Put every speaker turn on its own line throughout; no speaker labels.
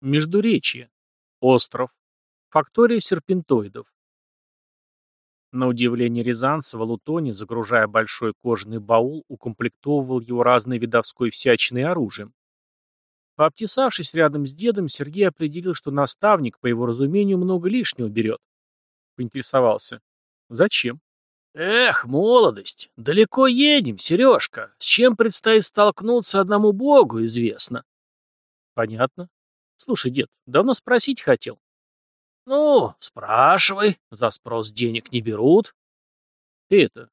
Междуречье. Остров. Фактория серпентоидов. На удивление Рязанцева Лутони, загружая большой кожаный баул, укомплектовывал его разной видовской всячиной оружием. Пообтесавшись рядом с дедом, Сергей определил, что наставник, по его разумению, много лишнего берет. Поинтересовался. Зачем? Эх, молодость, далеко едем, Сережка. С чем предстоит столкнуться одному богу, известно. Понятно. Слушай, дед, давно спросить хотел. Ну, спрашивай, за спрос денег не берут. Ты это,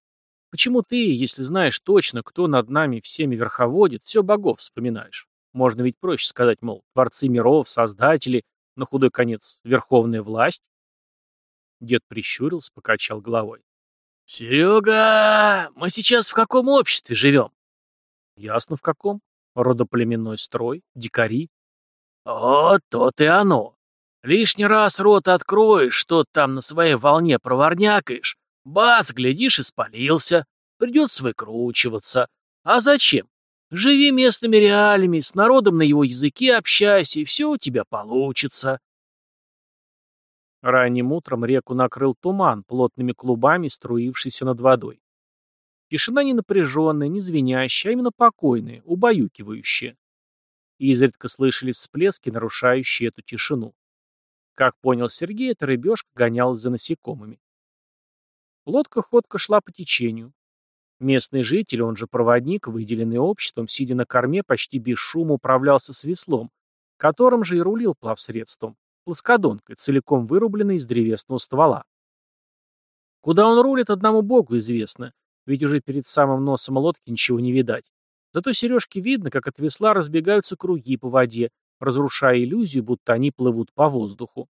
почему ты, если знаешь точно, кто над нами всеми верховодит, все богов вспоминаешь? Можно ведь проще сказать, мол, творцы миров, создатели, на худой конец, верховная власть. Дед прищурился, покачал головой. «Серега, мы сейчас в каком обществе живем?» «Ясно в каком. Родоплеменной строй, дикари». «Вот то-то и оно. Лишний раз рот откроешь, что там на своей волне проворнякаешь. Бац, глядишь, и спалился. Придется выкручиваться. А зачем? Живи местными реалиями, с народом на его языке общайся, и все у тебя получится. Ранним утром реку накрыл туман, плотными клубами струившийся над водой. Тишина не напряженная, не звенящая, а именно покойная, убаюкивающая. И изредка слышали всплески, нарушающие эту тишину. Как понял Сергей, эта рыбешка гонялась за насекомыми. Лодка ходко шла по течению. Местный житель, он же проводник, выделенный обществом, сидя на корме, почти без шума управлялся с веслом, которым же и рулил плавсредством плоскодонкой, целиком вырубленной из древесного ствола. Куда он рулит, одному богу известно, ведь уже перед самым носом лодки ничего не видать. Зато сережке видно, как от весла разбегаются круги по воде, разрушая иллюзию, будто они плывут по воздуху.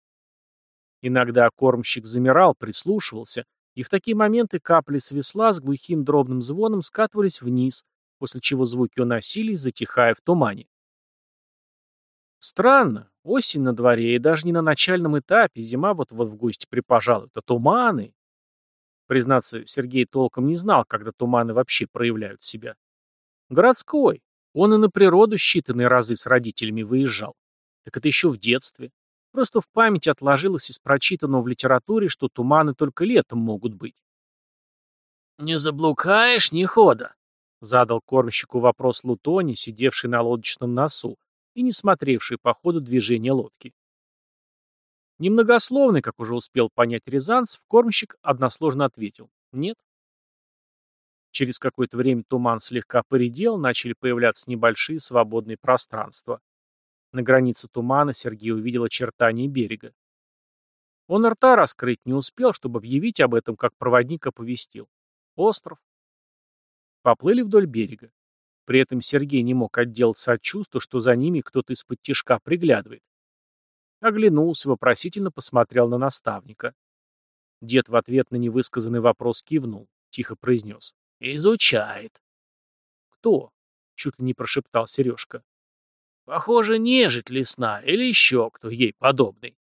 Иногда кормщик замирал, прислушивался, и в такие моменты капли с весла с глухим дробным звоном скатывались вниз, после чего звуки уносились, затихая в тумане. Странно, осень на дворе, и даже не на начальном этапе, зима вот-вот в гости припожалует, а туманы. Признаться, Сергей толком не знал, когда туманы вообще проявляют себя. Городской. Он и на природу считанные разы с родителями выезжал. Так это еще в детстве. Просто в памяти отложилось из прочитанного в литературе, что туманы только летом могут быть. «Не заблукаешь, ни хода», — задал кормщику вопрос Лутони, сидевший на лодочном носу, и не смотревший по ходу движения лодки. Немногословный, как уже успел понять Рязанцев, кормщик односложно ответил «нет». Через какое-то время туман слегка поредел, начали появляться небольшие свободные пространства. На границе тумана Сергей увидел очертания берега. Он рта раскрыть не успел, чтобы объявить об этом, как проводник оповестил. Остров. Поплыли вдоль берега. При этом Сергей не мог отделаться от чувства, что за ними кто-то из-под тишка приглядывает. Оглянулся, вопросительно посмотрел на наставника. Дед в ответ на невысказанный вопрос кивнул, тихо произнес. «Изучает». «Кто?» — чуть ли не прошептал Сережка. «Похоже, нежить лесная или еще кто ей подобный».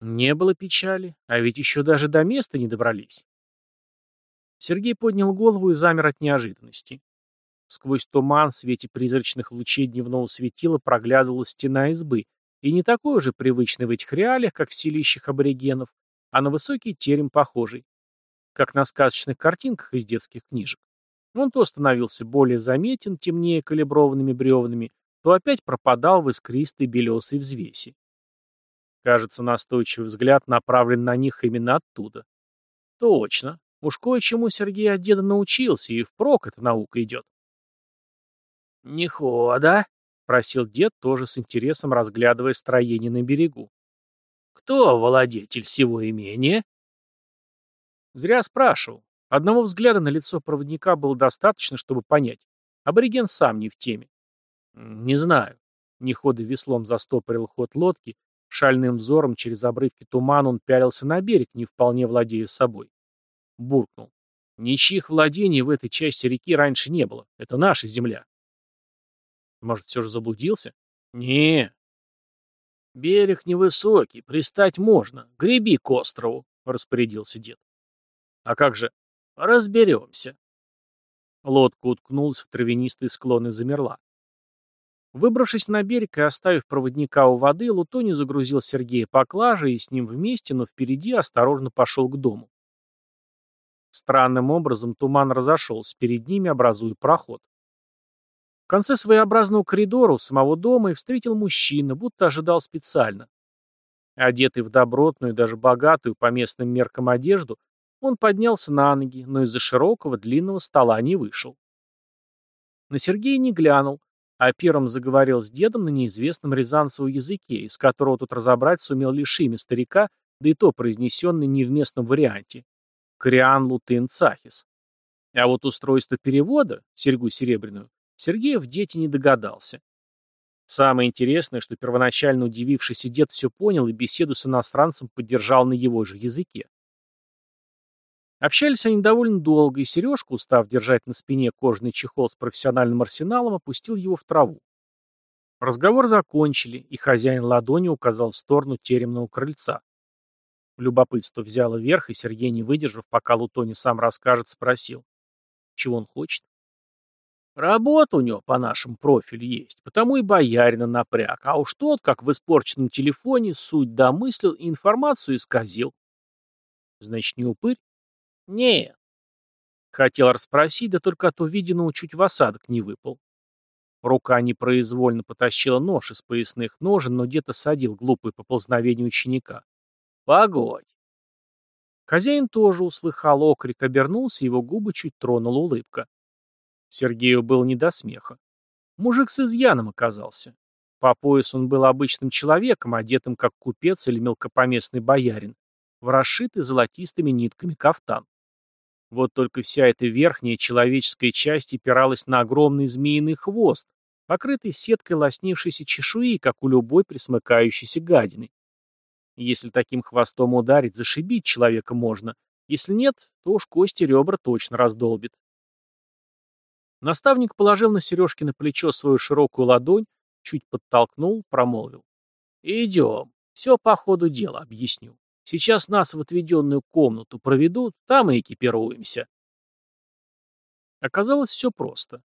Не было печали, а ведь еще даже до места не добрались. Сергей поднял голову и замер от неожиданности. Сквозь туман в свете призрачных лучей дневного светила проглядывала стена избы, и не такой уже привычный в этих реалиях, как в селищах аборигенов, а на высокий терем похожий, как на сказочных картинках из детских книжек. Он то становился более заметен, темнее калиброванными бревнами, то опять пропадал в искристой белесой взвеси. Кажется, настойчивый взгляд направлен на них именно оттуда. Точно. Уж кое-чему Сергей от деда научился, и впрок эта наука идет. «Не хода?» — просил дед, тоже с интересом разглядывая строение на берегу. «Кто владетель всего имения?» Зря спрашивал. Одного взгляда на лицо проводника было достаточно, чтобы понять. Абориген сам не в теме. «Не знаю». Неходы веслом застопорил ход лодки, шальным взором через обрывки тумана он пялился на берег, не вполне владея собой. Буркнул. «Ничьих владений в этой части реки раньше не было. Это наша земля. Может, все же заблудился? Не. Берег невысокий, пристать можно. Греби к острову, распорядился дед. А как же? Разберемся. Лодка уткнулась в травянистый склон и замерла. Выбравшись на берег и оставив проводника у воды, Лутони загрузил Сергея поклажей и с ним вместе, но впереди осторожно пошел к дому. Странным образом туман разошелся перед ними, образуя проход. В конце своеобразного коридора у самого дома и встретил мужчина, будто ожидал специально. Одетый в добротную, даже богатую по местным меркам одежду, он поднялся на ноги, но из-за широкого длинного стола не вышел. На Сергея не глянул, а первым заговорил с дедом на неизвестном рязанцевом языке, из которого тут разобрать сумел лишь имя старика, да и то произнесенный не в местном варианте. Кориан Лутын Цахис. А вот устройство перевода, серьгу серебряную, Сергеев дети не догадался. Самое интересное, что первоначально удивившийся дед все понял и беседу с иностранцем поддержал на его же языке. Общались они довольно долго, и Сережка, устав держать на спине кожаный чехол с профессиональным арсеналом, опустил его в траву. Разговор закончили, и хозяин ладони указал в сторону теремного крыльца. Любопытство взяло верх, и Сергей, не выдержав, пока Лутони сам расскажет, спросил. Чего он хочет? Работа у него по нашему профилю есть, потому и боярина напряг, а уж тот, как в испорченном телефоне, суть домыслил и информацию исказил. Значит, не упырь? Нет. Хотел расспросить, да только от увиденного чуть в осадок не выпал. Рука непроизвольно потащила нож из поясных ножен, но где-то садил глупое поползновение ученика. Погодь. Хозяин тоже услыхал окрик, обернулся, его губы чуть тронула улыбка. Сергею был не до смеха. Мужик с изъяном оказался. По пояс он был обычным человеком, одетым как купец или мелкопоместный боярин, в расшитый золотистыми нитками кафтан. Вот только вся эта верхняя человеческая часть опиралась на огромный змеиный хвост, покрытый сеткой лоснившейся чешуи, как у любой присмыкающейся гадины. Если таким хвостом ударить, зашибить человека можно. Если нет, то уж кости ребра точно раздолбит. Наставник положил на Сережки на плечо свою широкую ладонь, чуть подтолкнул, промолвил. «Идем. Все по ходу дела объясню. Сейчас нас в отведенную комнату проведут, там и экипируемся». Оказалось все просто.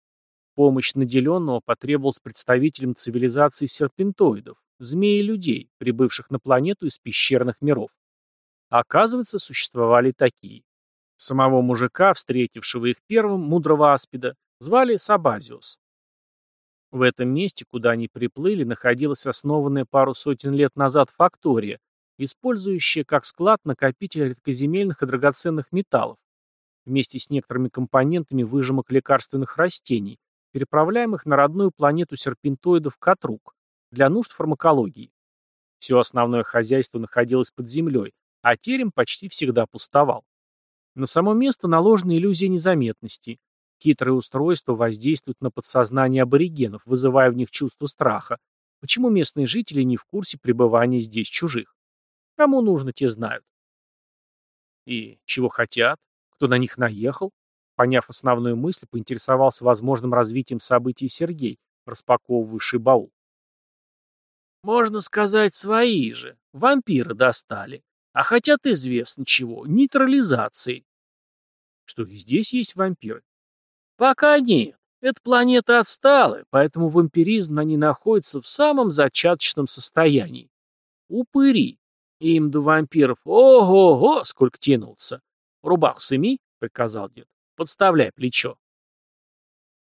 Помощь наделенного потребовалась представителям цивилизации серпентоидов, змеи-людей, прибывших на планету из пещерных миров. оказывается, существовали такие. Самого мужика, встретившего их первым, мудрого аспида, Звали Сабазиус. В этом месте, куда они приплыли, находилась основанная пару сотен лет назад фактория, использующая как склад накопитель редкоземельных и драгоценных металлов, вместе с некоторыми компонентами выжимок лекарственных растений, переправляемых на родную планету серпентоидов Катрук для нужд фармакологии. Все основное хозяйство находилось под землей, а терем почти всегда пустовал. На само место наложена иллюзия незаметности, Хитрые устройства воздействуют на подсознание аборигенов, вызывая в них чувство страха. Почему местные жители не в курсе пребывания здесь чужих? Кому нужно, те знают. И чего хотят? Кто на них наехал? Поняв основную мысль, поинтересовался возможным развитием событий Сергей, распаковывавший баул. Можно сказать, свои же. Вампиры достали. А хотят известно чего. Нейтрализации. Что и здесь есть вампиры? Пока нет. Эта планета отстала, поэтому вампиризм на ней находится в самом зачаточном состоянии. Упыри. Им до вампиров ого-го сколько тянулся. Рубаху сыми, приказал дед. Подставляй плечо.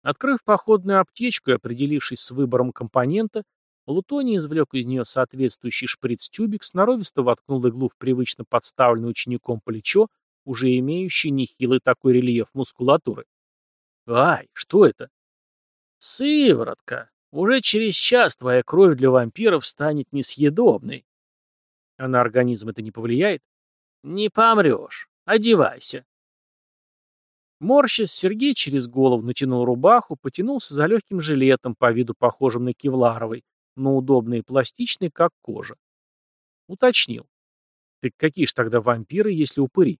Открыв походную аптечку и определившись с выбором компонента, Лутоний извлек из нее соответствующий шприц-тюбик, сноровисто воткнул иглу в привычно подставленное учеником плечо, уже имеющий нехилый такой рельеф мускулатуры. Ай, что это? Сыворотка. Уже через час твоя кровь для вампиров станет несъедобной. А на организм это не повлияет? Не помрешь. Одевайся. Морщись, Сергей через голову натянул рубаху, потянулся за легким жилетом, по виду похожим на кевларовый, но удобный и пластичный, как кожа. Уточнил. Так какие ж тогда вампиры, если упыри?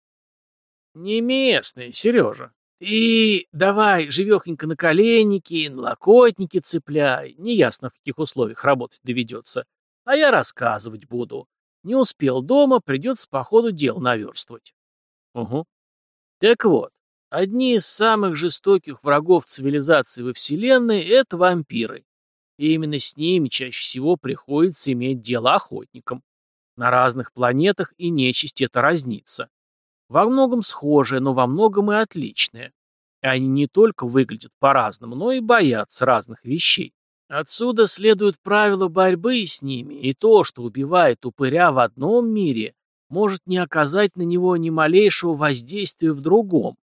Не местные, Сережа. «Ты давай живехонько на коленники, на локотники цепляй. Неясно, в каких условиях работать доведется. А я рассказывать буду. Не успел дома, придется по ходу дел наверстывать». «Угу». «Так вот, одни из самых жестоких врагов цивилизации во Вселенной — это вампиры. И именно с ними чаще всего приходится иметь дело охотникам. На разных планетах и нечисть это разнится. Во многом схожее, но во многом и отличное. И они не только выглядят по-разному, но и боятся разных вещей. Отсюда следует правило борьбы с ними, и то, что убивает упыря в одном мире, может не оказать на него ни малейшего воздействия в другом.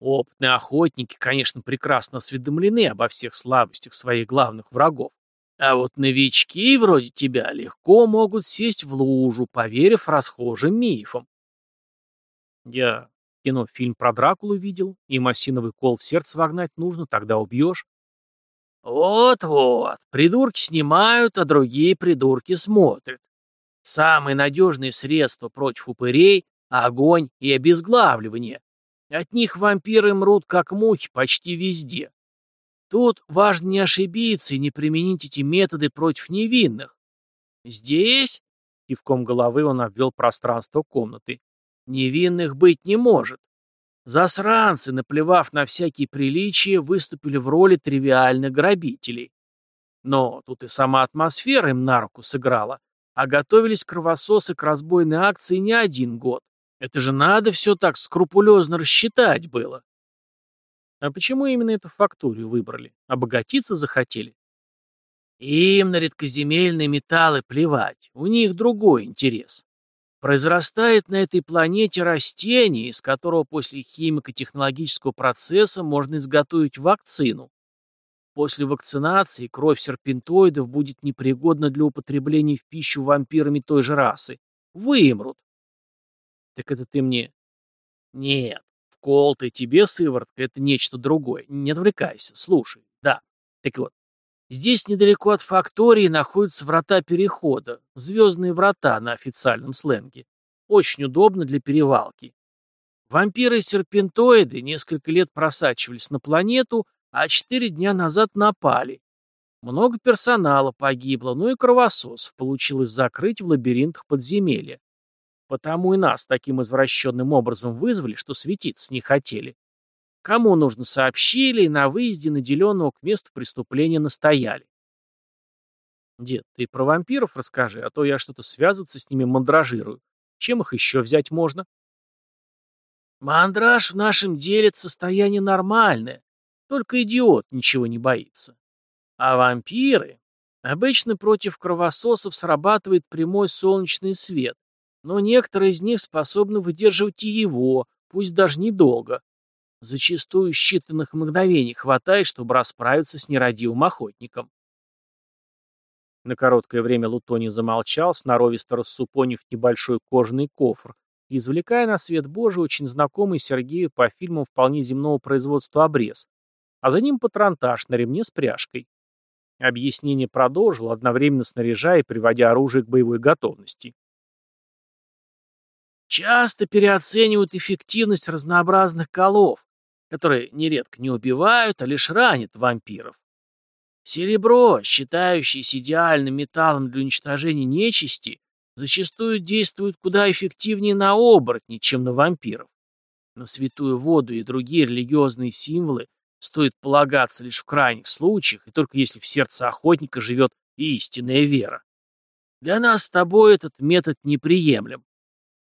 Опытные охотники, конечно, прекрасно осведомлены обо всех слабостях своих главных врагов. А вот новички вроде тебя легко могут сесть в лужу, поверив расхожим мифам. Я кино фильм про Дракулу видел, и массиновый кол в сердце вогнать нужно, тогда убьешь. Вот-вот, придурки снимают, а другие придурки смотрят. Самые надежные средства против упырей — огонь и обезглавливание. От них вампиры мрут, как мухи, почти везде. Тут важно не ошибиться и не применить эти методы против невинных. Здесь, кивком головы он обвел пространство комнаты, невинных быть не может. Засранцы, наплевав на всякие приличия, выступили в роли тривиальных грабителей. Но тут и сама атмосфера им на руку сыграла. А готовились кровососы к разбойной акции не один год. Это же надо все так скрупулезно рассчитать было. А почему именно эту факторию выбрали? Обогатиться захотели? Им на редкоземельные металлы плевать. У них другой интерес. Произрастает на этой планете растение, из которого после химико-технологического процесса можно изготовить вакцину. После вакцинации кровь серпентоидов будет непригодна для употребления в пищу вампирами той же расы. Вымрут. Так это ты мне... Нет, вкол ты тебе, сыворотка, это нечто другое. Не отвлекайся, слушай. Да. Так вот, здесь недалеко от фактории находятся врата перехода. Звездные врата на официальном сленге. Очень удобно для перевалки. Вампиры-серпентоиды несколько лет просачивались на планету, а четыре дня назад напали. Много персонала погибло, но и кровососов получилось закрыть в лабиринтах подземелья. Потому и нас таким извращенным образом вызвали, что светиться не хотели. Кому нужно сообщили, и на выезде наделенного к месту преступления настояли. Дед, ты про вампиров расскажи, а то я что-то связываться с ними мандражирую. Чем их еще взять можно? Мандраж в нашем деле состояние нормальное. Только идиот ничего не боится. А вампиры? Обычно против кровососов срабатывает прямой солнечный свет, но некоторые из них способны выдерживать и его, пусть даже недолго. Зачастую считанных мгновений хватает, чтобы расправиться с нерадивым охотником. На короткое время Лутоний замолчал, сноровисто рассупонив небольшой кожаный кофр, извлекая на свет Божий очень знакомый Сергею по фильмам вполне земного производства обрез, а за ним патронтаж на ремне с пряжкой. Объяснение продолжил, одновременно снаряжая и приводя оружие к боевой готовности. Часто переоценивают эффективность разнообразных колов, которые нередко не убивают, а лишь ранят вампиров. Серебро, считающееся идеальным металлом для уничтожения нечисти, зачастую действует куда эффективнее на оборотней, чем на вампиров. На святую воду и другие религиозные символы стоит полагаться лишь в крайних случаях, и только если в сердце охотника живет истинная вера. Для нас с тобой этот метод неприемлем.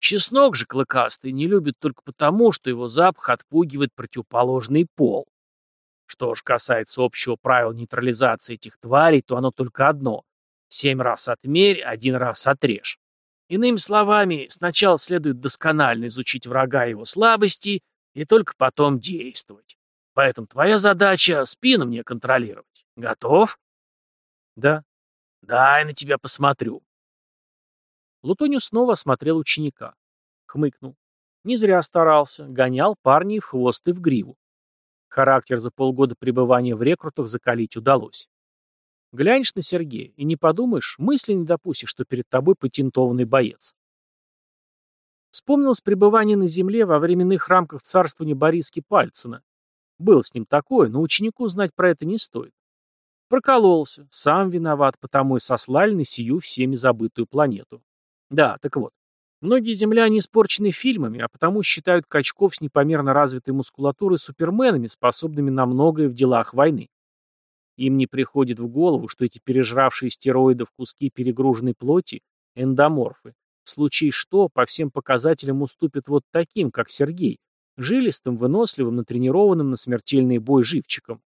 Чеснок же клыкастый не любит только потому, что его запах отпугивает противоположный пол. Что ж касается общего правила нейтрализации этих тварей, то оно только одно. Семь раз отмерь, один раз отрежь. Иными словами, сначала следует досконально изучить врага и его слабости, и только потом действовать. Поэтому твоя задача — спину мне контролировать. Готов? Да. Дай на тебя посмотрю. Лутониус снова осмотрел ученика. Хмыкнул. Не зря старался, гонял парней в хвост и в гриву. Характер за полгода пребывания в рекрутах закалить удалось. Глянешь на Сергея и не подумаешь, мысли не допустишь, что перед тобой патентованный боец. Вспомнилось пребывание на земле во временных рамках царствования Бориски Пальцина. Был с ним такое, но ученику знать про это не стоит. Прокололся, сам виноват, потому и сослали на сию всеми забытую планету. Да, так вот. Многие земляне испорчены фильмами, а потому считают качков с непомерно развитой мускулатурой суперменами, способными на многое в делах войны. Им не приходит в голову, что эти пережравшие стероидов куски перегруженной плоти – эндоморфы. В случае что, по всем показателям уступят вот таким, как Сергей, жилистым, выносливым, натренированным на смертельный бой живчиком.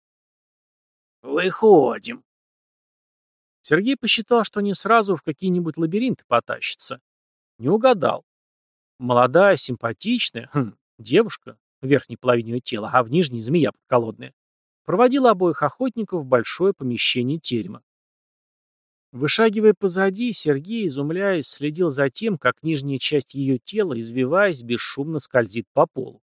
«Выходим». Сергей посчитал, что они сразу в какие-нибудь лабиринты потащатся. Не угадал. Молодая, симпатичная, хм, девушка, в верхней половине ее тела, а в нижней змея подколодная, проводила обоих охотников в большое помещение терема. Вышагивая позади, Сергей, изумляясь, следил за тем, как нижняя часть ее тела, извиваясь, бесшумно скользит по полу.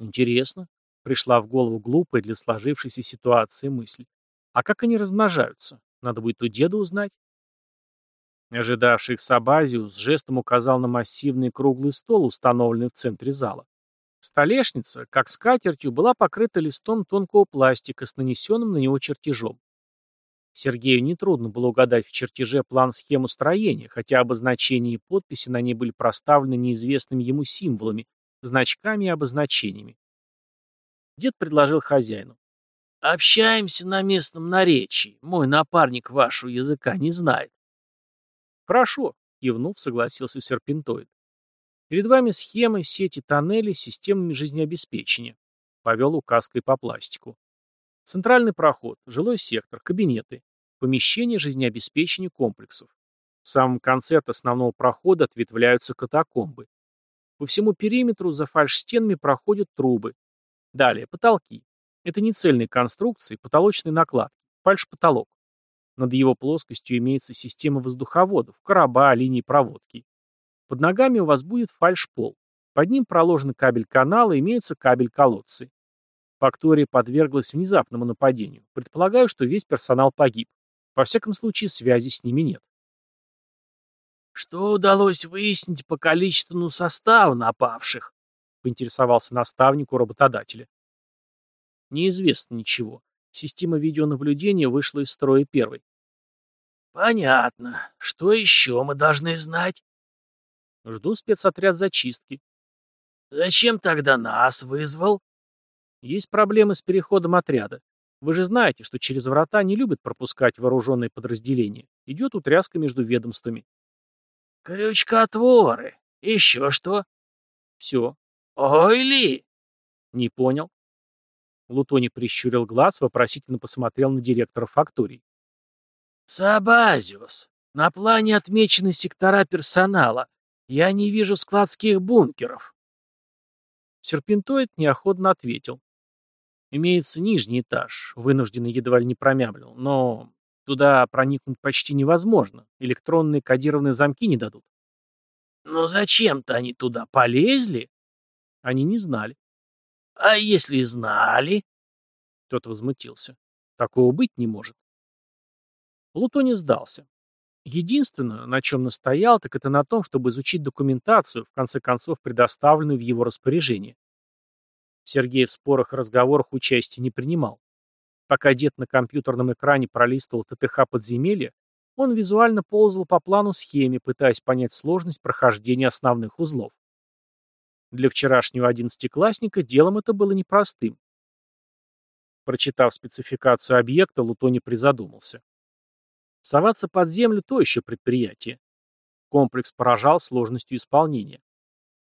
Интересно, пришла в голову глупая для сложившейся ситуации мысль. А как они размножаются? Надо будет у деда узнать. Ожидавший их Сабазиус жестом указал на массивный круглый стол, установленный в центре зала. Столешница, как скатертью, была покрыта листом тонкого пластика с нанесенным на него чертежом. Сергею нетрудно было угадать в чертеже план-схему строения, хотя обозначения и подписи на ней были проставлены неизвестными ему символами, значками и обозначениями. Дед предложил хозяину. «Общаемся на местном наречии. Мой напарник вашего языка не знает. «Хорошо», — кивнув, согласился серпентоид. «Перед вами схемы, сети тоннелей системами жизнеобеспечения». Повел указкой по пластику. Центральный проход, жилой сектор, кабинеты, помещение жизнеобеспечения комплексов. В самом конце от основного прохода ответвляются катакомбы. По всему периметру за фальшстенами проходят трубы. Далее, потолки. Это не цельные конструкции, потолочные накладки, фальш-потолок. Над его плоскостью имеется система воздуховодов, короба, линии проводки. Под ногами у вас будет фальшпол. Под ним проложен кабель канала, имеются кабель-колодцы. Фактория подверглась внезапному нападению. Предполагаю, что весь персонал погиб. Во всяком случае, связи с ними нет. «Что удалось выяснить по количеству состава напавших?» — поинтересовался наставник у работодателя. «Неизвестно ничего. Система видеонаблюдения вышла из строя первой. «Понятно. Что еще мы должны знать?» «Жду спецотряд зачистки». «Зачем тогда нас вызвал?» «Есть проблемы с переходом отряда. Вы же знаете, что через врата не любят пропускать вооруженные подразделения. Идет утряска между ведомствами». «Крючкотворы. Еще что?» «Все». «Ой ли!» «Не понял». Лутони прищурил глаз, вопросительно посмотрел на директора фактории. «Сабазиус, на плане отмечены сектора персонала. Я не вижу складских бункеров». Серпентоид неохотно ответил. «Имеется нижний этаж», — вынужденный едва ли не промямлил, «но туда проникнуть почти невозможно. Электронные кодированные замки не дадут». «Но зачем-то они туда полезли?» Они не знали. «А если знали?» Тот возмутился. «Такого быть не может». Плутоний сдался. Единственное, на чем настоял, так это на том, чтобы изучить документацию, в конце концов предоставленную в его распоряжение. Сергей в спорах и разговорах участия не принимал. Пока дед на компьютерном экране пролистывал ТТХ подземелья, он визуально ползал по плану схеме, пытаясь понять сложность прохождения основных узлов. Для вчерашнего одиннадцатиклассника делом это было непростым. Прочитав спецификацию объекта, Лутони призадумался. Соваться под землю – то еще предприятие. Комплекс поражал сложностью исполнения.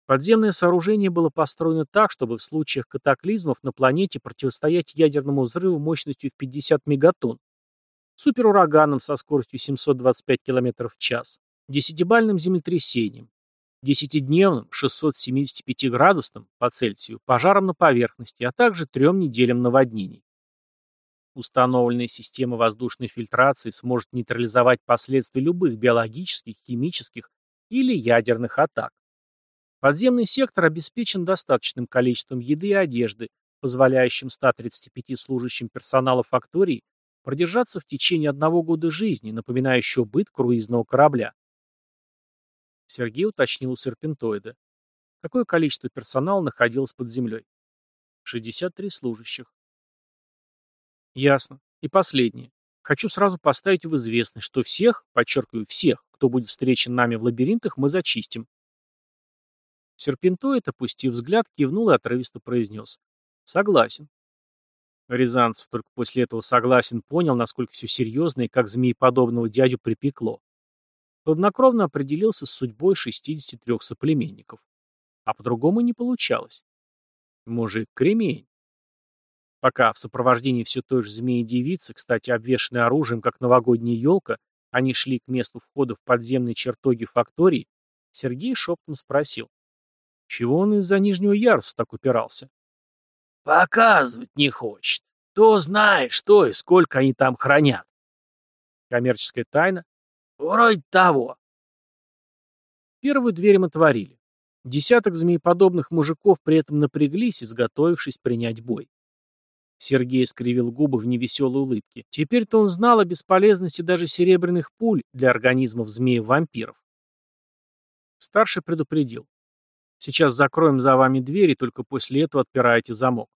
Подземное сооружение было построено так, чтобы в случаях катаклизмов на планете противостоять ядерному взрыву мощностью в 50 мегатонн, суперураганом со скоростью 725 км в час, десятибальным землетрясением, десятидневным 675-градусным по Цельсию пожаром на поверхности, а также трем неделям наводнений. Установленная система воздушной фильтрации сможет нейтрализовать последствия любых биологических, химических или ядерных атак. Подземный сектор обеспечен достаточным количеством еды и одежды, позволяющим 135 служащим персонала фактории продержаться в течение одного года жизни, напоминающего быт круизного корабля. Сергей уточнил у серпентоида. Какое количество персонала находилось под землей? 63 служащих. Ясно. И последнее. Хочу сразу поставить в известность, что всех, подчеркиваю, всех, кто будет встречен нами в лабиринтах, мы зачистим. Серпентоид, опустив взгляд, кивнул и отрывисто произнес. Согласен. Рязанцев только после этого согласен понял, насколько все серьезно и как змееподобного дядю припекло. Хладнокровно определился с судьбой 63 соплеменников. А по-другому не получалось. Мужик кремень. Пока в сопровождении все той же змеи-девицы, кстати, обвешанной оружием, как новогодняя елка, они шли к месту входа в подземные чертоги фактории, Сергей шептом спросил. Чего он из-за нижнего яруса так упирался?
Показывать не хочет. Кто знает, что и сколько они там хранят.
Коммерческая тайна?
Вроде того.
Первую дверь им отворили. Десяток змееподобных мужиков при этом напряглись, изготовившись принять бой. Сергей скривил губы в невеселой улыбке. Теперь-то он знал о бесполезности даже серебряных пуль для организмов змеев-вампиров. Старший предупредил. Сейчас закроем за вами дверь, и только после этого отпираете замок.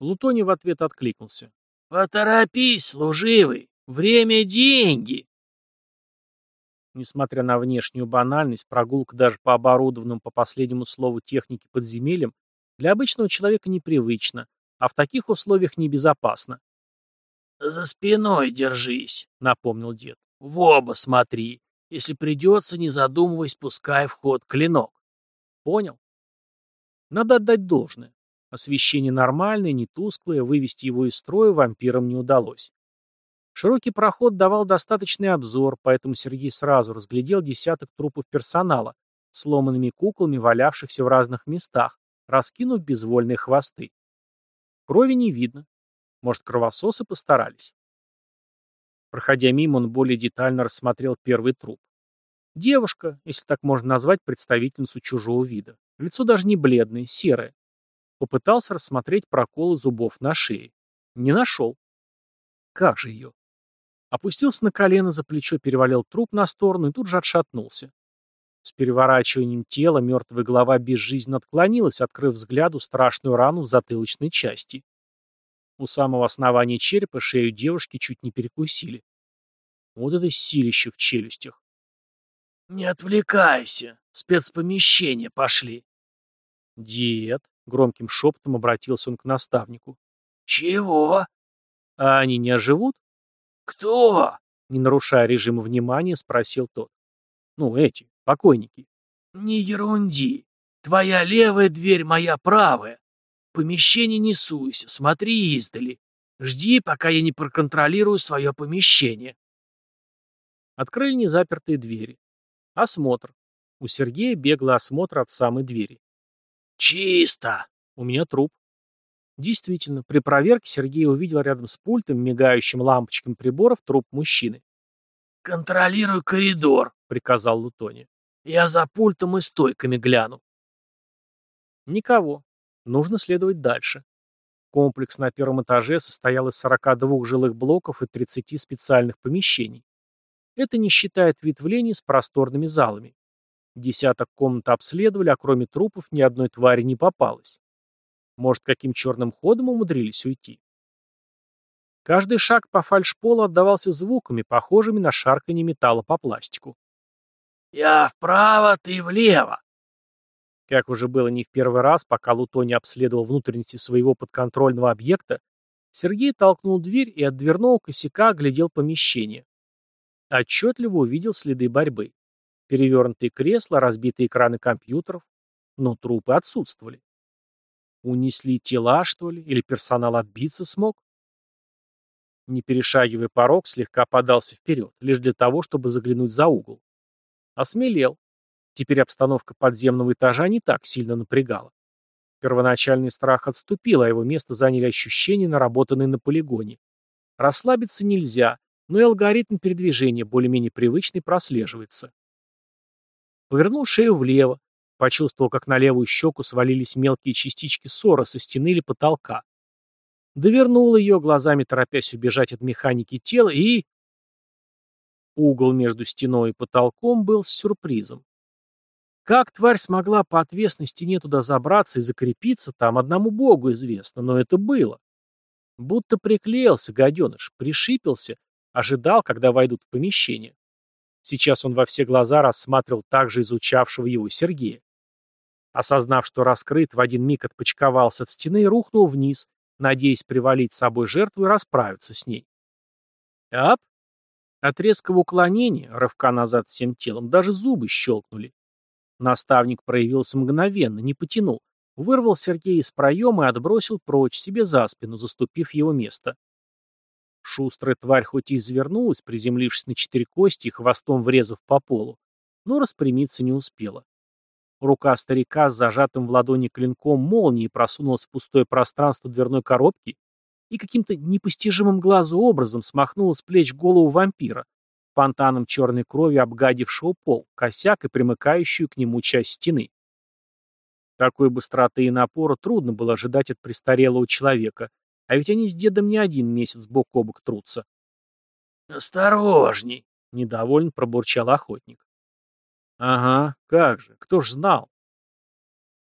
Лутони в ответ откликнулся.
«Поторопись, служивый! Время — деньги!»
Несмотря на внешнюю банальность, прогулка даже по оборудованным по последнему слову техники подземельям для обычного человека непривычна, а в таких условиях небезопасно.
«За спиной держись», — напомнил дед. «В оба смотри. Если придется, не задумываясь, пускай в ход клинок».
«Понял?» Надо отдать должное. Освещение нормальное, не тусклое, вывести его из строя вампирам не удалось. Широкий проход давал достаточный обзор, поэтому Сергей сразу разглядел десяток трупов персонала, сломанными куклами, валявшихся в разных местах, раскинув безвольные хвосты. Крови не видно. Может, кровососы постарались. Проходя мимо, он более детально рассмотрел первый труп. Девушка, если так можно назвать представительницу чужого вида. Лицо даже не бледное, серое. Попытался рассмотреть проколы зубов на шее. Не нашел. Как же ее? Опустился на колено, за плечо перевалил труп на сторону и тут же отшатнулся. С переворачиванием тела мертвая голова безжизненно отклонилась, открыв взгляду страшную рану в затылочной части. У самого основания черепа шею девушки чуть не перекусили. Вот это силище в челюстях.
«Не отвлекайся, спецпомещение пошли».
«Дед», — громким шепотом обратился он к наставнику.
«Чего?»
«А они не оживут?»
«Кто?»
— не нарушая режима внимания, спросил тот. «Ну, эти, покойники».
«Не ерунди. Твоя левая дверь, моя правая. В помещение не суйся, смотри издали. Жди, пока я не проконтролирую свое помещение».
Открыли незапертые двери. Осмотр. У Сергея беглый осмотр от самой двери.
«Чисто!»
У меня труп. Действительно, при проверке Сергей увидел рядом с пультом, мигающим лампочками приборов, труп мужчины.
«Контролируй коридор», — приказал Лутони. «Я за пультом и стойками гляну».
Никого. Нужно следовать дальше. Комплекс на первом этаже состоял из 42 жилых блоков и 30 специальных помещений. Это не считая ответвлений с просторными залами. Десяток комнат обследовали, а кроме трупов ни одной твари не попалось. Может, каким черным ходом умудрились уйти? Каждый шаг по фальшполу отдавался звуками, похожими на шарканье металла по пластику.
«Я вправо, ты влево!»
Как уже было не в первый раз, пока Лутони обследовал внутренности своего подконтрольного объекта, Сергей толкнул дверь и от дверного косяка оглядел помещение отчетливо увидел следы борьбы. Перевернутые кресла, разбитые экраны компьютеров, но трупы отсутствовали. Унесли тела, что ли, или персонал отбиться смог? Не перешагивая порог, слегка подался вперед, лишь для того, чтобы заглянуть за угол. Осмелел. Теперь обстановка подземного этажа не так сильно напрягала. Первоначальный страх отступил, а его место заняли ощущения, наработанные на полигоне. Расслабиться нельзя, но и алгоритм передвижения более-менее привычный прослеживается. Повернул шею влево, почувствовал, как на левую щеку свалились мелкие частички ссора со стены или потолка. Довернул ее, глазами торопясь убежать от механики тела, и... Угол между стеной и потолком был с сюрпризом. Как тварь смогла по отвесной стене туда забраться и закрепиться, там одному богу известно, но это было. Будто приклеился гаденыш, пришипился, Ожидал, когда войдут в помещение. Сейчас он во все глаза рассматривал также изучавшего его Сергея. Осознав, что раскрыт, в один миг отпочковался от стены и рухнул вниз, надеясь привалить с собой жертву и расправиться с ней. Ап! От резкого уклонения, рывка назад всем телом, даже зубы щелкнули. Наставник проявился мгновенно, не потянул. Вырвал Сергея из проема и отбросил прочь, себе за спину, заступив его место. Шустрая тварь хоть и извернулась, приземлившись на четыре кости и хвостом врезав по полу, но распрямиться не успела. Рука старика с зажатым в ладони клинком молнией просунулась в пустое пространство дверной коробки и каким-то непостижимым глазу образом смахнула с плеч голову вампира, фонтаном черной крови обгадившего пол, косяк и примыкающую к нему часть стены. Такой быстроты и напора трудно было ожидать от престарелого человека, а ведь они с дедом не один месяц бок о бок трутся.
«Осторожней!»
— недовольно пробурчал охотник. Ага, как же, кто ж знал?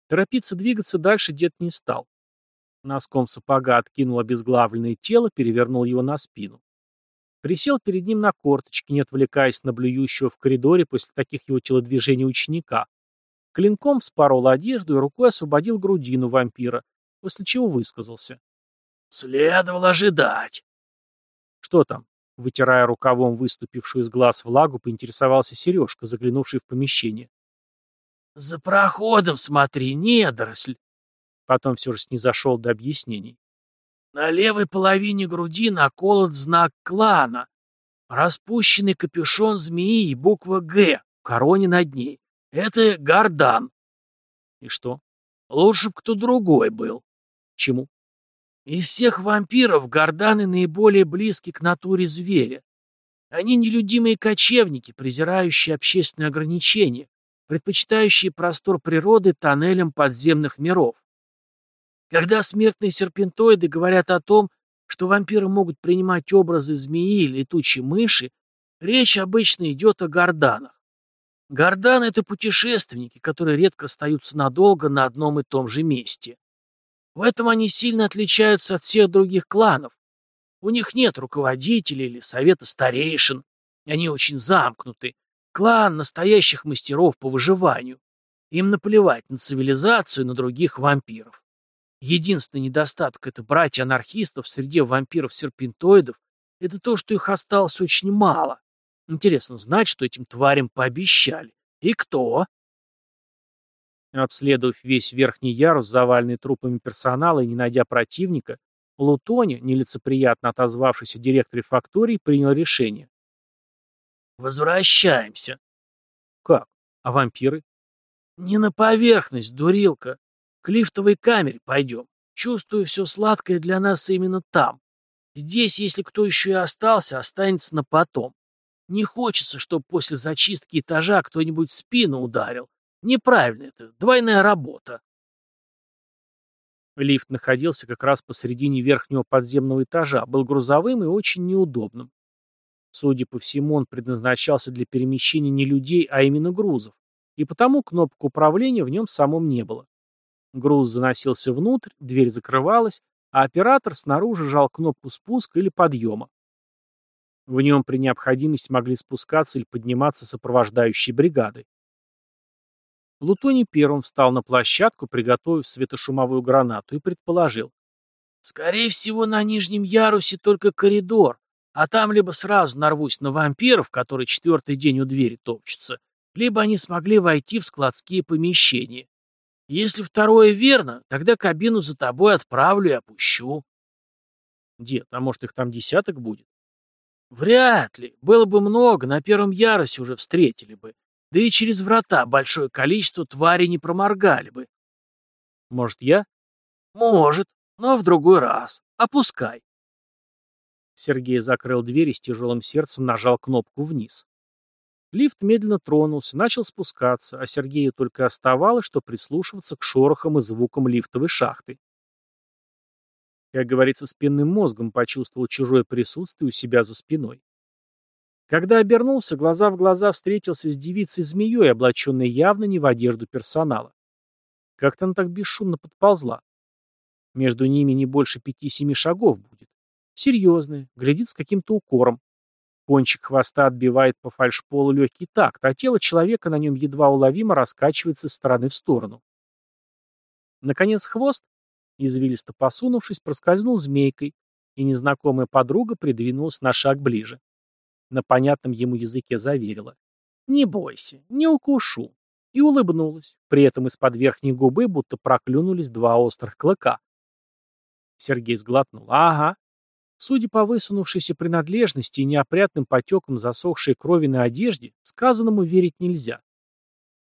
Торопиться двигаться дальше дед не стал. Носком сапога откинул обезглавленное тело, перевернул его на спину. Присел перед ним на корточки, не отвлекаясь на блюющего в коридоре после таких его телодвижений ученика. Клинком вспорол одежду и рукой освободил грудину вампира, после чего высказался.
«Следовало ожидать».
«Что там?» Вытирая рукавом выступившую из глаз влагу, поинтересовался Сережка, заглянувший в помещение.
«За проходом смотри, недоросль!»
Потом все же снизошел до объяснений.
«На левой половине груди наколот знак клана. Распущенный капюшон змеи и буква «Г» в короне над ней. Это Гардан».
«И что?»
«Лучше б кто другой был».
«Чему?»
Из всех вампиров Горданы наиболее близки к натуре зверя. Они нелюдимые кочевники, презирающие общественные ограничения, предпочитающие простор природы тоннелям подземных миров. Когда смертные серпентоиды говорят о том, что вампиры могут принимать образы змеи или летучей мыши, речь обычно идет о горданах. Горданы — это путешественники, которые редко остаются надолго на одном и том же месте. В этом они сильно отличаются от всех других кланов. У них нет руководителей или совета старейшин. Они очень замкнуты. Клан настоящих мастеров по выживанию. Им наплевать на цивилизацию и на других вампиров. Единственный недостаток это братья-анархистов среди вампиров-серпентоидов — это то, что их осталось очень мало. Интересно знать, что этим тварям пообещали. И кто?
Обследовав весь верхний ярус, заваленный трупами персонала и не найдя противника, Лутони, нелицеприятно отозвавшийся директор фактории, принял решение.
«Возвращаемся».
«Как? А вампиры?»
«Не на поверхность, дурилка. К лифтовой камере пойдем. Чувствую, все сладкое для нас именно там. Здесь, если кто еще и остался, останется на потом. Не хочется, чтобы после зачистки этажа кто-нибудь в спину ударил, Неправильно это, двойная работа.
Лифт находился как раз посередине верхнего подземного этажа, был грузовым и очень неудобным. Судя по всему, он предназначался для перемещения не людей, а именно грузов, и потому кнопок управления в нем самом не было. Груз заносился внутрь, дверь закрывалась, а оператор снаружи жал кнопку спуска или подъема. В нем при необходимости могли спускаться или подниматься сопровождающие бригады. Лутоний первым встал на площадку, приготовив светошумовую гранату, и предположил.
«Скорее всего, на нижнем ярусе только коридор, а там либо сразу нарвусь на вампиров, которые четвертый день у двери топчутся, либо они смогли войти в складские помещения. Если второе верно, тогда кабину за тобой отправлю и опущу».
«Дед, а может их там десяток будет?»
«Вряд ли. Было бы много, на первом ярусе уже встретили бы. Да и через врата большое количество тварей не проморгали бы.
Может, я?
Может, но в другой раз. Опускай.
Сергей закрыл дверь и с тяжелым сердцем нажал кнопку вниз. Лифт медленно тронулся, начал спускаться, а Сергею только оставалось, что прислушиваться к шорохам и звукам лифтовой шахты. Как говорится, спинным мозгом почувствовал чужое присутствие у себя за спиной. Когда обернулся, глаза в глаза встретился с девицей-змеей, облаченной явно не в одежду персонала. Как-то она так бесшумно подползла. Между ними не больше пяти-семи шагов будет. Серьезная, глядит с каким-то укором. Кончик хвоста отбивает по фальшполу легкий такт, а тело человека на нем едва уловимо раскачивается из стороны в сторону. Наконец хвост, Извилисто посунувшись, проскользнул змейкой, и незнакомая подруга придвинулась на шаг ближе. На понятном ему языке заверила. «Не бойся, не укушу». И улыбнулась. При этом из-под верхней губы будто проклюнулись два острых клыка. Сергей сглотнул. «Ага». Судя по высунувшейся принадлежности и неопрятным потекам засохшей крови на одежде, сказанному верить нельзя.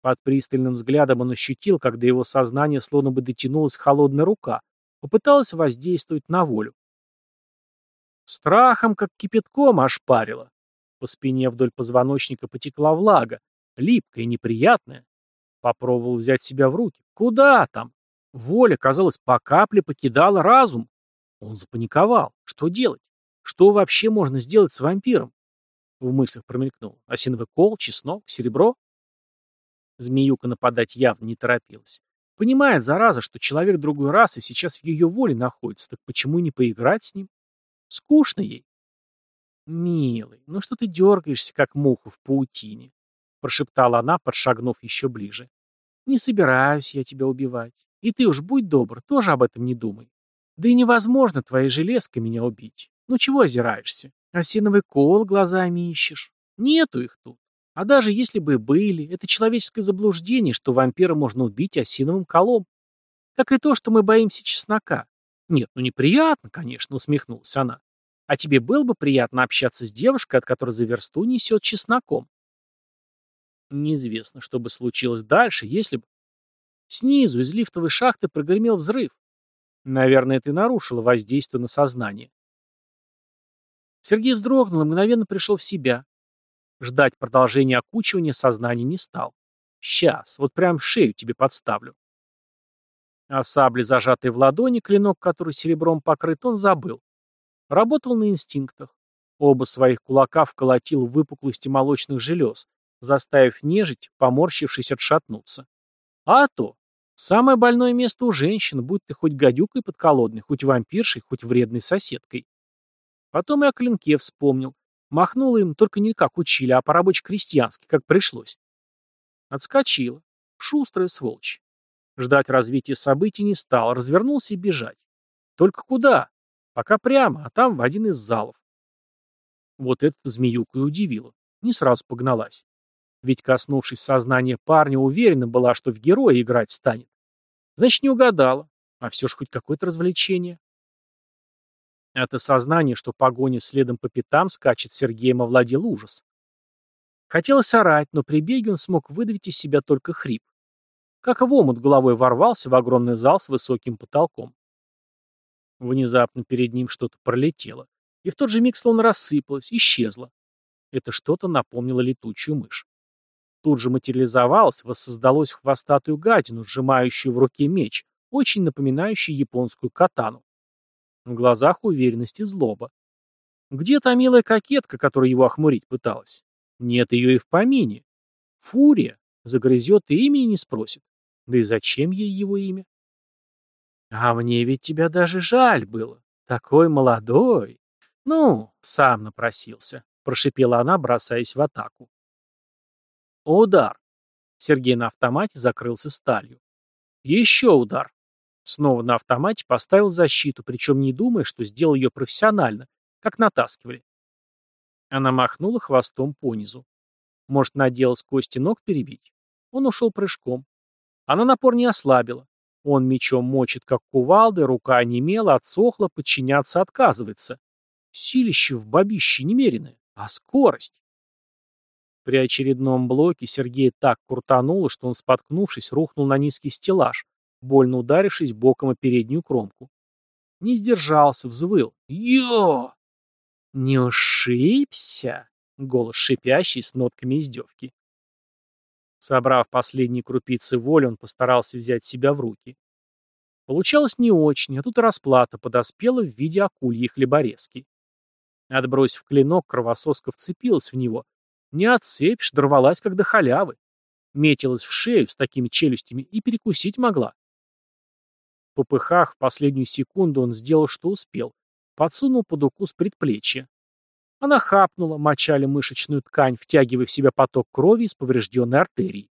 Под пристальным взглядом он ощутил, когда его сознание словно бы дотянулась холодная рука, попыталась воздействовать на волю. Страхом, как кипятком, ошпарило. По спине вдоль позвоночника потекла влага, липкая, неприятная. Попробовал взять себя в руки. Куда там? Воля, казалось, по капле покидала разум. Он запаниковал. Что делать? Что вообще можно сделать с вампиром? В мыслях промелькнул. Осиновый кол, чеснок, серебро? Змеюка нападать явно не торопилась. Понимает, зараза, что человек другой расы сейчас в ее воле находится, так почему не поиграть с ним? Скучно ей. «Милый, ну что ты дергаешься, как муху в паутине?» прошептала она, подшагнув еще ближе. «Не собираюсь я тебя убивать. И ты уж будь добр, тоже об этом не думай. Да и невозможно твоей железкой меня убить. Ну чего озираешься? Осиновый кол глазами ищешь? Нету их тут. А даже если бы были, это человеческое заблуждение, что вампира можно убить осиновым колом. Как и то, что мы боимся чеснока. Нет, ну неприятно, конечно, усмехнулась она. А тебе было бы приятно общаться с девушкой, от которой за версту несет чесноком? Неизвестно, что бы случилось дальше, если бы... Снизу из лифтовой шахты прогремел взрыв. Наверное, это и нарушило воздействие на сознание. Сергей вздрогнул и мгновенно пришел в себя. Ждать продолжения окучивания сознания не стал. Сейчас, вот прям шею тебе подставлю. О сабле, зажатой в ладони, клинок, который серебром покрыт, он забыл. Работал на инстинктах. Оба своих кулака вколотил в выпуклости молочных желез, заставив нежить, поморщившись, отшатнуться. А то, самое больное место у женщин, будь ты хоть гадюкой подколодной, хоть вампиршей, хоть вредной соседкой. Потом и о клинке вспомнил. Махнула им только не как учили, а по-рабоче-крестьянски, как пришлось. Отскочила. Шустрая сволочь. Ждать развития событий не стал, развернулся и бежать. Только куда? Пока прямо, а там в один из залов. Вот это змеюка и удивила. Не сразу погналась. Ведь, коснувшись сознания парня, уверена была, что в героя играть станет. Значит, не угадала. А все ж хоть какое-то развлечение. От осознания, что погоня следом по пятам скачет, Сергеем овладел ужас. Хотелось орать, но при беге он смог выдавить из себя только хрип. Как в омут головой ворвался в огромный зал с высоким потолком. Внезапно перед ним что-то пролетело, и в тот же миг словно рассыпалось, исчезло. Это что-то напомнило летучую мышь. Тут же материализовалось, воссоздалось хвостатую гадину, сжимающую в руке меч, очень напоминающий японскую катану. В глазах уверенность и злоба. Где та милая кокетка, которая его охмурить пыталась? Нет ее и в помине. Фурия. Загрызет и имени не спросит. Да и зачем ей его имя? А мне ведь тебя даже жаль было. Такой молодой. Ну, сам напросился, прошипела она, бросаясь в атаку. Удар. Сергей на автомате закрылся сталью. Еще удар. Снова на автомате поставил защиту, причем не думая, что сделал ее профессионально, как натаскивали. Она махнула хвостом понизу. Может, надеялась кости ног перебить? Он ушел прыжком. Она напор не ослабила. Он мечом мочит, как кувалды, рука онемела, отсохла, подчиняться отказывается. Силище в бабище немеренное, а скорость. При очередном блоке Сергей так крутануло, что он, споткнувшись, рухнул на низкий стеллаж, больно ударившись боком о переднюю кромку. Не сдержался, взвыл. «Йо!» «Не ушибся!» — голос шипящий с нотками издевки. Собрав последние крупицы воли, он постарался взять себя в руки. Получалось не очень, а тут расплата подоспела в виде акульи хлеборезки. Отбросив клинок, кровососка вцепилась в него, не отцепишь, дорвалась, как до халявы. Метилась в шею с такими челюстями и перекусить могла. В попыхах в последнюю секунду он сделал, что успел. Подсунул под укус предплечья. Она хапнула, мочали мышечную ткань, втягивая в себя поток крови из поврежденной артерии.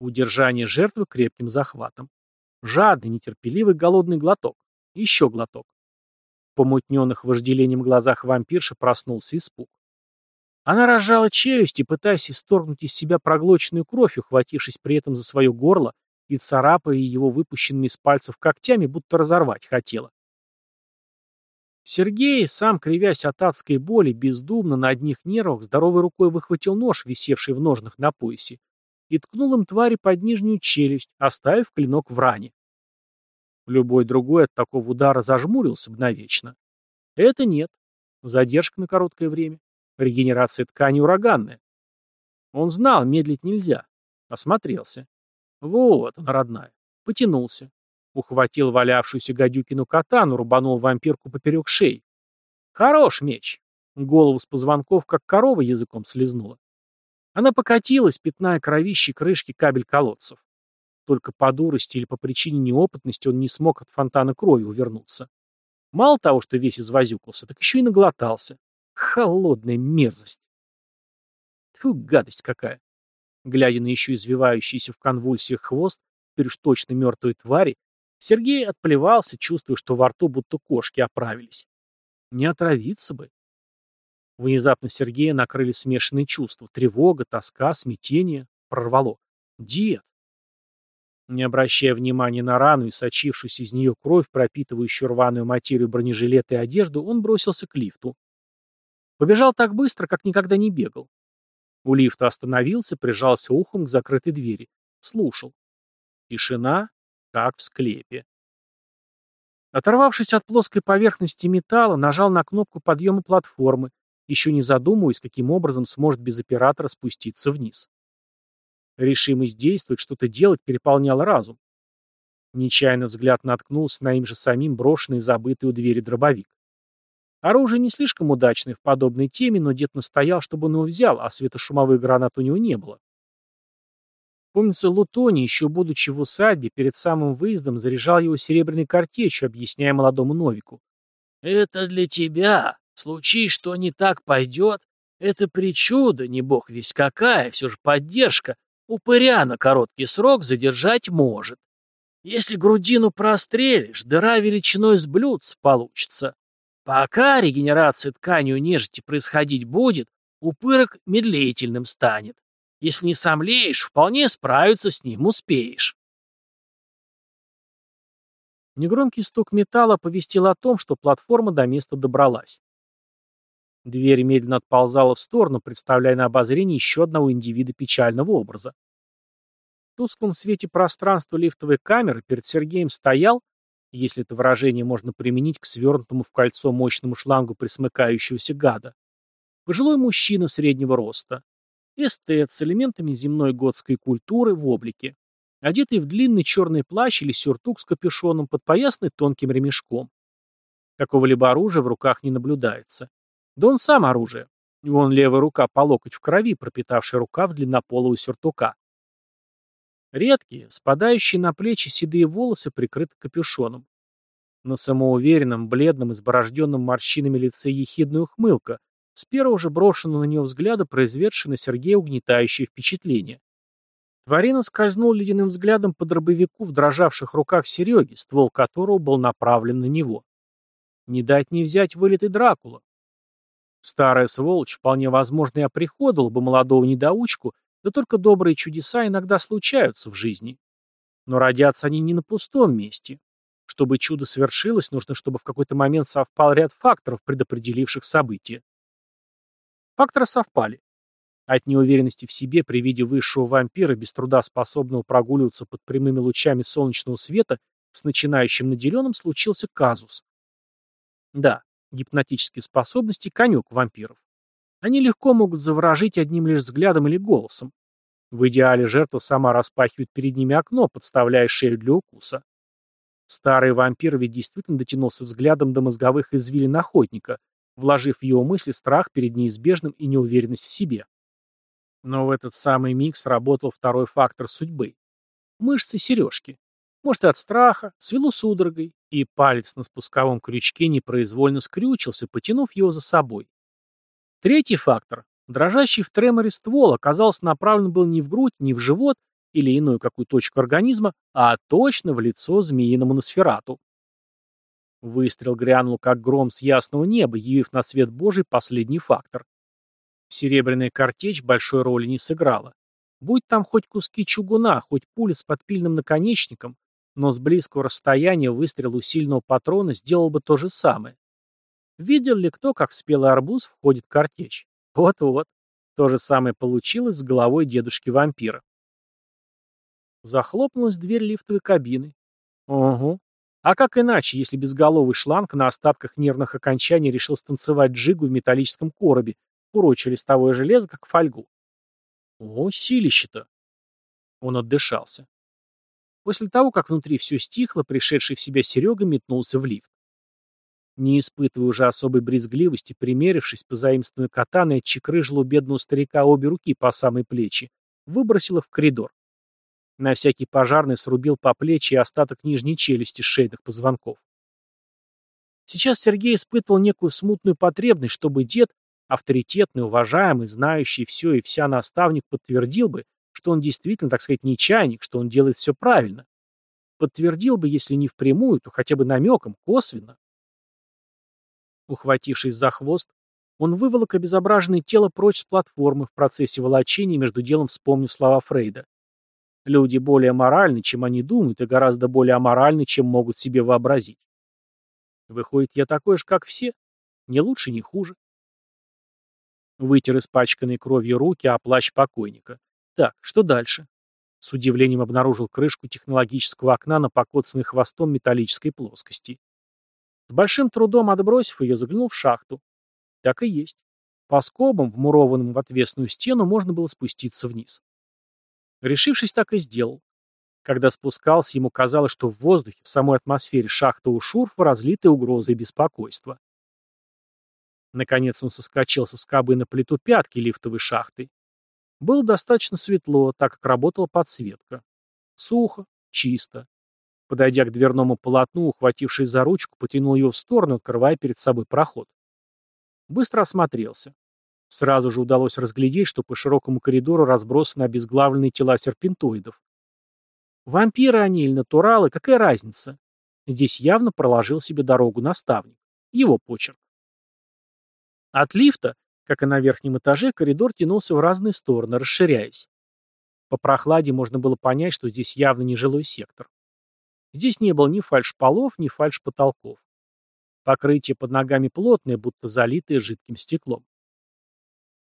Удержание жертвы крепким захватом. Жадный, нетерпеливый, голодный глоток. Еще глоток. В помутненных вожделением глазах вампирши проснулся испуг. Она разжала челюсти, пытаясь исторгнуть из себя проглоченную кровь, ухватившись при этом за свое горло и царапая его выпущенными из пальцев когтями, будто разорвать хотела. Сергей, сам кривясь от адской боли, бездумно на одних нервах здоровой рукой выхватил нож, висевший в ножнах на поясе, и ткнул им твари под нижнюю челюсть, оставив клинок в ране. Любой другой от такого удара зажмурился бы навечно. Это нет. Задержка на короткое время. Регенерация ткани ураганная. Он знал, медлить нельзя. Осмотрелся. Вот она, родная. Потянулся. Ухватил валявшуюся гадюкину катану, рубанул вампирку поперек шеи. Хорош меч. Голову с позвонков, как корова, языком слезнула. Она покатилась, пятная кровищей крышки кабель колодцев. Только по дурости или по причине неопытности он не смог от фонтана крови увернуться. Мало того, что весь извозюкался, так еще и наглотался. Холодная мерзость. Тьфу, гадость какая. Глядя на еще извивающийся в конвульсиях хвост, теперь уж точно мертвой твари, Сергей отплевался, чувствуя, что во рту будто кошки оправились. Не отравиться бы. Внезапно Сергея накрыли смешанные чувства. Тревога, тоска, смятение. Прорвало. Дед. Не обращая внимания на рану и сочившуюся из нее кровь, пропитывающую рваную материю бронежилета и одежду, он бросился к лифту. Побежал так быстро, как никогда не бегал. У лифта остановился, прижался ухом к закрытой двери. Слушал. Тишина, как в склепе. Оторвавшись от плоской поверхности металла, нажал на кнопку подъема платформы, еще не задумываясь, каким образом сможет без оператора спуститься вниз. Решимость действовать, что-то делать переполняла разум. Нечаянно взгляд наткнулся на им же самим брошенный и забытый у двери дробовик. Оружие не слишком удачное в подобной теме, но дед настоял, чтобы он его взял, а светошумовых гранат у него не было. Помнится, Лутони, еще будучи в усадьбе, перед самым выездом заряжал его серебряной картечью, объясняя молодому Новику. «Это для тебя. Случай, что не так пойдет, это причуда, не бог весь какая, все же поддержка, упыря на короткий срок задержать может. Если грудину прострелишь, дыра величиной с блюдц получится. Пока регенерация ткани у нежити происходить будет, упырок медлительным станет. Если не сомлеешь, вполне справиться с ним успеешь. Негромкий стук металла оповестил о том, что платформа до места добралась. Дверь медленно отползала в сторону, представляя на обозрение еще одного индивида печального образа. В тусклом свете пространства лифтовой камеры перед Сергеем стоял, если это выражение можно применить к свернутому в кольцо мощному шлангу присмыкающегося гада, пожилой мужчина среднего роста, эстет с элементами земной готской культуры в облике, одетый в длинный черный плащ или сюртук с капюшоном, подпоясанный тонким ремешком. Какого-либо оружия в руках не наблюдается. Да он сам оружие. Вон левая рука по локоть в крови, пропитавшая рукав длиннополого сюртука. Редкие, спадающие на плечи седые волосы прикрыты капюшоном. На самоуверенном, бледном, изборожденном морщинами лице ехидная ухмылка, с первого же брошенного на нее взгляда произведший на Сергея угнетающее впечатление. Тварина скользнул ледяным взглядом по дробовику в дрожавших руках Сереги, ствол которого был направлен на него. Не дать не взять вылитый Дракула. Старая сволочь вполне возможно и оприходовала бы молодого недоучку, да только добрые чудеса иногда случаются в жизни. Но родятся они не на пустом месте. Чтобы чудо свершилось, нужно, чтобы в какой-то момент совпал ряд факторов, предопределивших события. Факторы совпали. От неуверенности в себе при виде высшего вампира, без труда способного прогуливаться под прямыми лучами солнечного света, с начинающим наделенным случился казус. Да, гипнотические способности – конек вампиров. Они легко могут заворожить одним лишь взглядом или голосом. В идеале жертва сама распахивает перед ними окно, подставляя шею для укуса. Старый вампир ведь действительно дотянулся взглядом до мозговых извилин охотника, вложив в его мысли страх перед неизбежным и неуверенность в себе. Но в этот самый миг сработал второй фактор судьбы. Мышцы сережки. Может, и от страха, свело судорогой, и палец на спусковом крючке непроизвольно скрючился, потянув его за собой. Третий фактор, дрожащий в треморе ствол, оказался направлен был не в грудь, не в живот, или иную какую точку организма, а точно в лицо змеиному носферату. Выстрел грянул, как гром с ясного неба, явив на свет Божий последний фактор. Серебряная картечь большой роли не сыграла. Будь там хоть куски чугуна, хоть пули с подпильным наконечником, но с близкого расстояния выстрел усиленного патрона сделал бы то же самое. Видел ли кто, как в спелый арбуз входит картечь? Вот-вот. То же самое получилось с головой дедушки-вампира. Захлопнулась дверь лифтовой кабины. Угу. А как иначе, если безголовый шланг на остатках нервных окончаний решил станцевать джигу в металлическом коробе, куроча листовое железо, как фольгу? О, силище-то! Он отдышался. После того, как внутри все стихло, пришедший в себя Серега метнулся в лифт. Не испытывая уже особой брезгливости, примерившись, позаимствованной катаной отчекрыжил у бедного старика обе руки по самой плечи, выбросила в коридор. На всякий пожарный срубил по плечи и остаток нижней челюсти шейных позвонков. Сейчас Сергей испытывал некую смутную потребность, чтобы дед, авторитетный, уважаемый, знающий все и вся наставник, подтвердил бы, что он действительно, так сказать, не чайник, что он делает все правильно. Подтвердил бы, если не впрямую, то хотя бы намеком, косвенно. Ухватившись за хвост, он выволок обезображенное тело прочь с платформы в процессе волочения, между делом вспомнив слова Фрейда. Люди более моральны, чем они думают, и гораздо более аморальны, чем могут себе вообразить. Выходит, я такой же, как все? Не лучше, не хуже. Вытер испачканные кровью руки, а плащ покойника. Так, что дальше? С удивлением обнаружил крышку технологического окна на покоцанной хвостом металлической плоскости. С большим трудом отбросив ее, заглянул в шахту. Так и есть. По скобам, вмурованным в отвесную стену, можно было спуститься вниз. Решившись, так и сделал. Когда спускался, ему казалось, что в воздухе, в самой атмосфере шахты у шурфа разлиты угрозы и беспокойство. Наконец он соскочил со скобы на плиту пятки лифтовой шахты. Было достаточно светло, так как работала подсветка. Сухо, чисто. Подойдя к дверному полотну, ухватившись за ручку, потянул его в сторону, открывая перед собой проход. Быстро осмотрелся. Сразу же удалось разглядеть, что по широкому коридору разбросаны обезглавленные тела серпентоидов. Вампиры они или натуралы, какая разница? Здесь явно проложил себе дорогу наставник. Его почерк. От лифта, как и на верхнем этаже, коридор тянулся в разные стороны, расширяясь. По прохладе можно было понять, что здесь явно не жилой сектор. Здесь не было ни фальш-полов, ни фальш-потолков. Покрытие под ногами плотное, будто залитое жидким стеклом.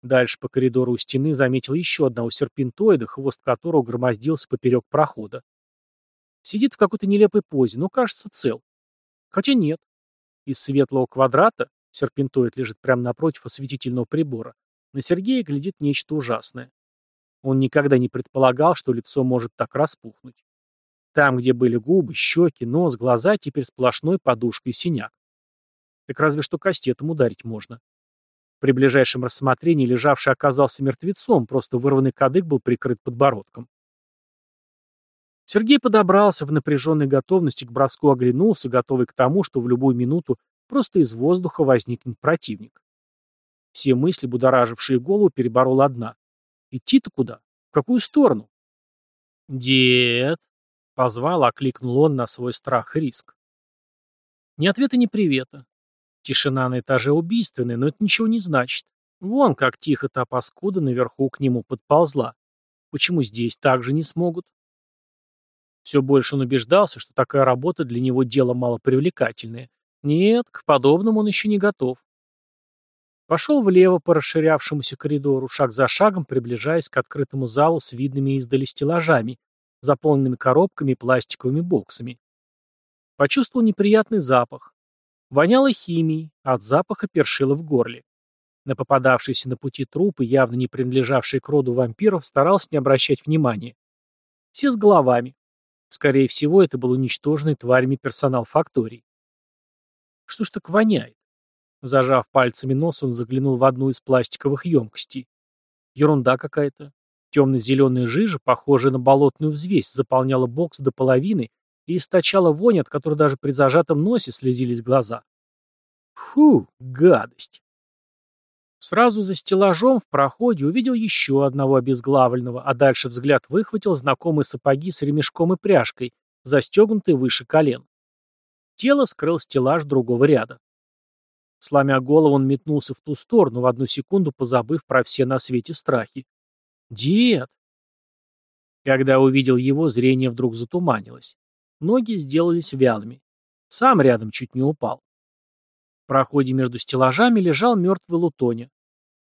Дальше по коридору у стены заметил еще одного серпентоида, хвост которого громоздился поперек прохода. Сидит в какой-то нелепой позе, но кажется цел. Хотя нет. Из светлого квадрата, серпентоид лежит прямо напротив осветительного прибора, на Сергея глядит нечто ужасное. Он никогда не предполагал, что лицо может так распухнуть. Там, где были губы, щеки, нос, глаза, теперь сплошной подушкой синяк. Так разве что кастетом ударить можно. При ближайшем рассмотрении лежавший оказался мертвецом, просто вырванный кадык был прикрыт подбородком. Сергей подобрался в напряженной готовности к броску, оглянулся, готовый к тому, что в любую минуту просто из воздуха возникнет противник. Все мысли, будоражившие голову, переборол одна. Идти-то куда? В какую сторону? «Дед!» — позвал, окликнул он на свой страх и риск. Ни ответа, ни привета. Тишина на этаже убийственная, но это ничего не значит. Вон как тихо та паскуда наверху к нему подползла. Почему здесь так же не смогут? Все больше он убеждался, что такая работа для него дело малопривлекательное. Нет, к подобному он еще не готов. Пошел влево по расширявшемуся коридору, шаг за шагом приближаясь к открытому залу с видными издали стеллажами, заполненными коробками и пластиковыми боксами. Почувствовал неприятный запах. Воняло химией, от запаха першило в горле. На попадавшиеся на пути трупы, явно не принадлежавшие к роду вампиров, старался не обращать внимания. Все с головами. Скорее всего, это был уничтоженный тварями персонал факторий. Что ж так воняет? Зажав пальцами нос, он заглянул в одну из пластиковых емкостей. Ерунда какая-то. Темно-зеленая жижа, похожая на болотную взвесь, заполняла бокс до половины и источала вонь, от которой даже при зажатом носе слезились глаза. Фу, гадость. Сразу за стеллажом в проходе увидел еще одного обезглавленного, а дальше взгляд выхватил знакомые сапоги с ремешком и пряжкой, застегнутые выше колен. Тело скрыл стеллаж другого ряда. Сломя голову, он метнулся в ту сторону, в одну секунду позабыв про все на свете страхи. «Дед!» Когда увидел его, зрение вдруг затуманилось. Ноги сделались вялыми. Сам рядом чуть не упал. В проходе между стеллажами лежал мертвый Лутоня.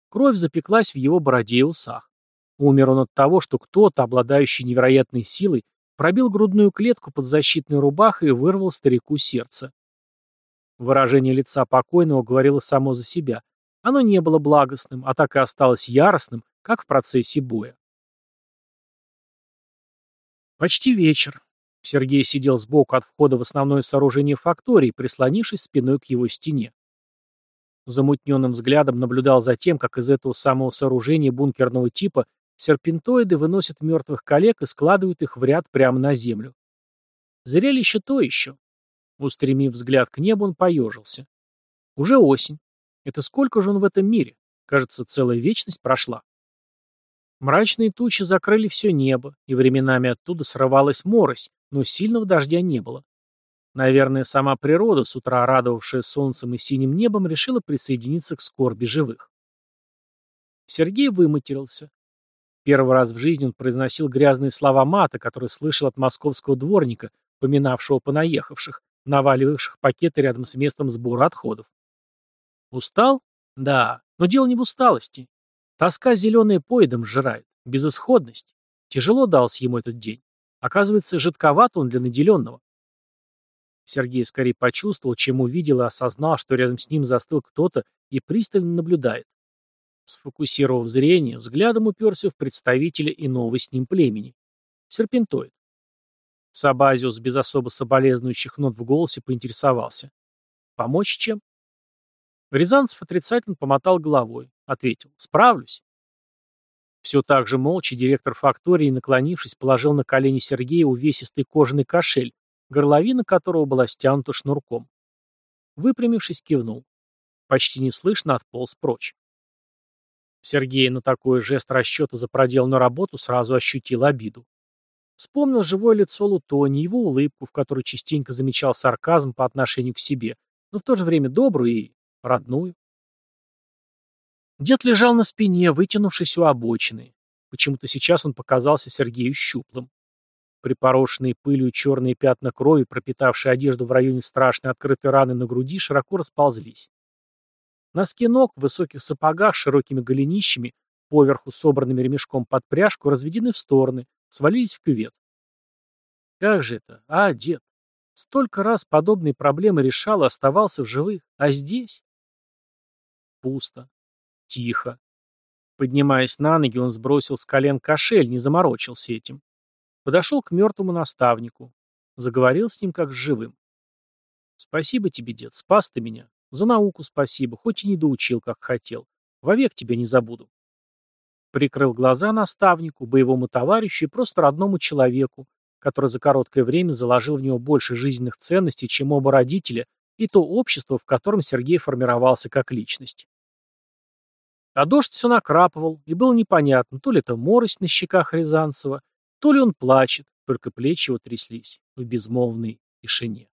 Кровь запеклась в его бороде и усах. Умер он от того, что кто-то, обладающий невероятной силой, пробил грудную клетку под защитной рубахой и вырвал старику сердце. Выражение лица покойного говорило само за себя. Оно не было благостным, а так и осталось яростным, как в процессе боя. Почти вечер. Сергей сидел сбоку от входа в основное сооружение фактории, прислонившись спиной к его стене. Замутненным взглядом наблюдал за тем, как из этого самого сооружения бункерного типа серпентоиды выносят мертвых коллег и складывают их в ряд прямо на землю. Зрелище то еще. Устремив взгляд к небу, он поежился. Уже осень. Это сколько же он в этом мире? Кажется, целая вечность прошла. Мрачные тучи закрыли все небо, и временами оттуда срывалась морось, но сильного дождя не было. Наверное, сама природа, с утра радовавшая солнцем и синим небом, решила присоединиться к скорби живых. Сергей выматерился. Первый раз в жизни он произносил грязные слова мата, которые слышал от московского дворника, поминавшего понаехавших, наваливавших пакеты рядом с местом сбора отходов. Устал? Да, но дело не в усталости. Тоска зеленая поедом сжирает, безысходность. Тяжело дался ему этот день. Оказывается, жидковат он для наделенного. Сергей скорее почувствовал, чем увидел и осознал, что рядом с ним застыл кто-то и пристально наблюдает. Сфокусировав зрение, взглядом уперся в представителя иного с ним племени. Серпентоид. Сабазиус без особо соболезнующих нот в голосе поинтересовался. «Помочь чем?» Рязанцев отрицательно помотал головой. Ответил. «Справлюсь». Все так же молча директор фактории, наклонившись, положил на колени Сергея увесистый кожаный кошель, горловина которого была стянута шнурком. Выпрямившись, кивнул. Почти неслышно отполз прочь. Сергей на такой жест расчета за проделанную работу сразу ощутил обиду. Вспомнил живое лицо Лутони, его улыбку, в которой частенько замечал сарказм по отношению к себе, но в то же время добрую и родную. Дед лежал на спине, вытянувшись у обочины. Почему-то сейчас он показался Сергею щуплым. Припорошенные пылью черные пятна крови, пропитавшие одежду в районе страшной открытой раны на груди, широко расползлись. Носки ног в высоких сапогах с широкими голенищами, поверху собранными ремешком под пряжку, разведены в стороны, свалились в кювет. Как же это? А, дед. Столько раз подобные проблемы решал и оставался в живых. А здесь? Пусто. Тихо. Поднимаясь на ноги, он сбросил с колен кошель, не заморочился этим. Подошел к мертвому наставнику. Заговорил с ним как с живым. «Спасибо тебе, дед, спас ты меня. За науку спасибо, хоть и не доучил, как хотел. Вовек тебя не забуду». Прикрыл глаза наставнику, боевому товарищу и просто родному человеку, который за короткое время заложил в него больше жизненных ценностей, чем оба родителя и то общество, в котором Сергей формировался как личность. А дождь все накрапывал, и было непонятно, то ли это морось на щеках Рязанцева, то ли он плачет, только плечи его тряслись в безмолвной тишине.